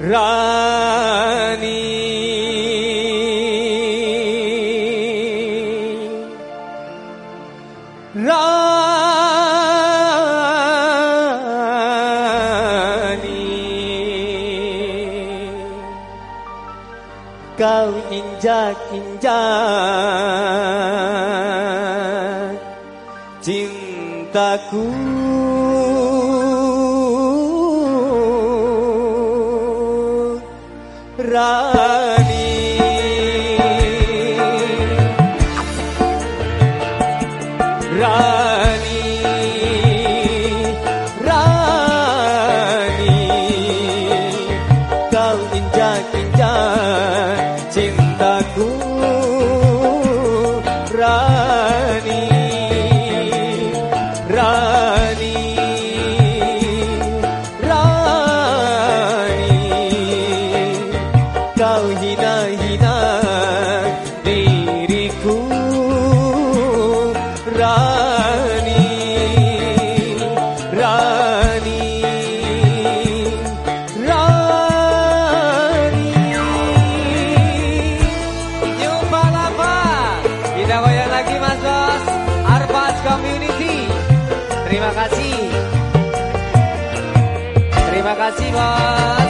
Rani. Rani. Kau injak-injak Cintaku. ra Rasiva.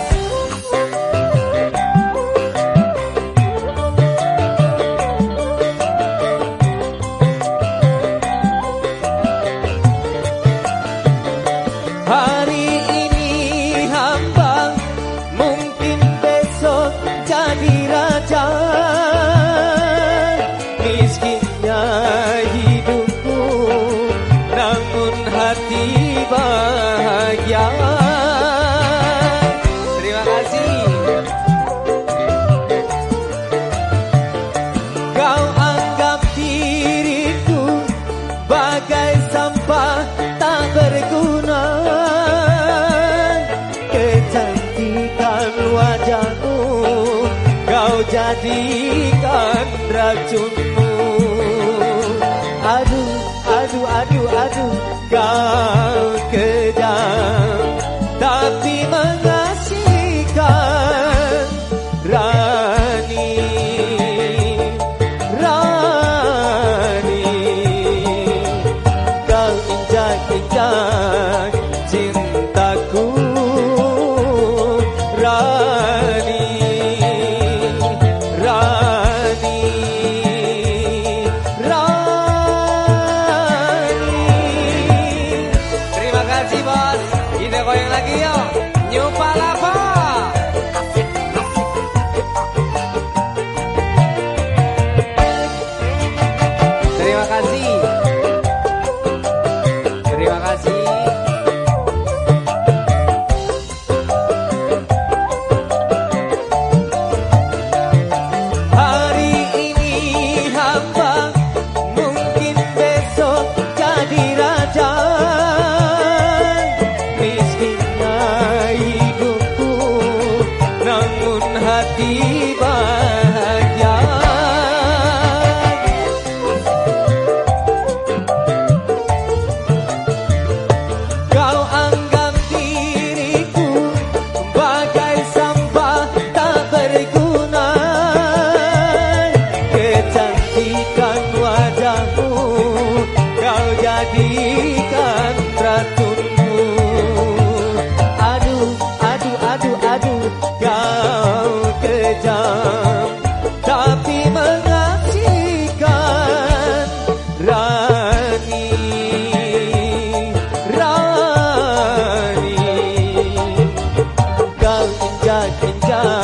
jadikan racunmu Aduh, aduh, aduh, aduh Kau kejam. Tapi mengasihkan Rani Rani. Kau injak-injak Kalau can go.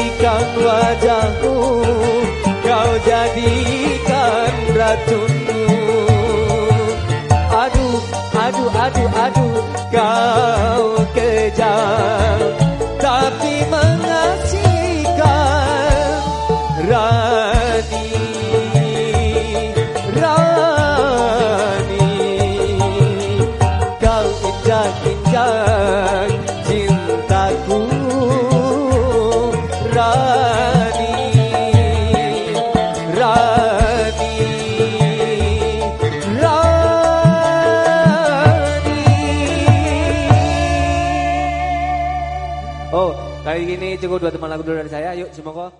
Jadikan wajahku Kau jadikan racunku Aduh, aduh, aduh, aduh Kau kejam Tapi mengasihkan Rani Rani Kau injak, injak. Oh, kali ini cukup dua teman lagu dulu dari saya. Yuk, semoga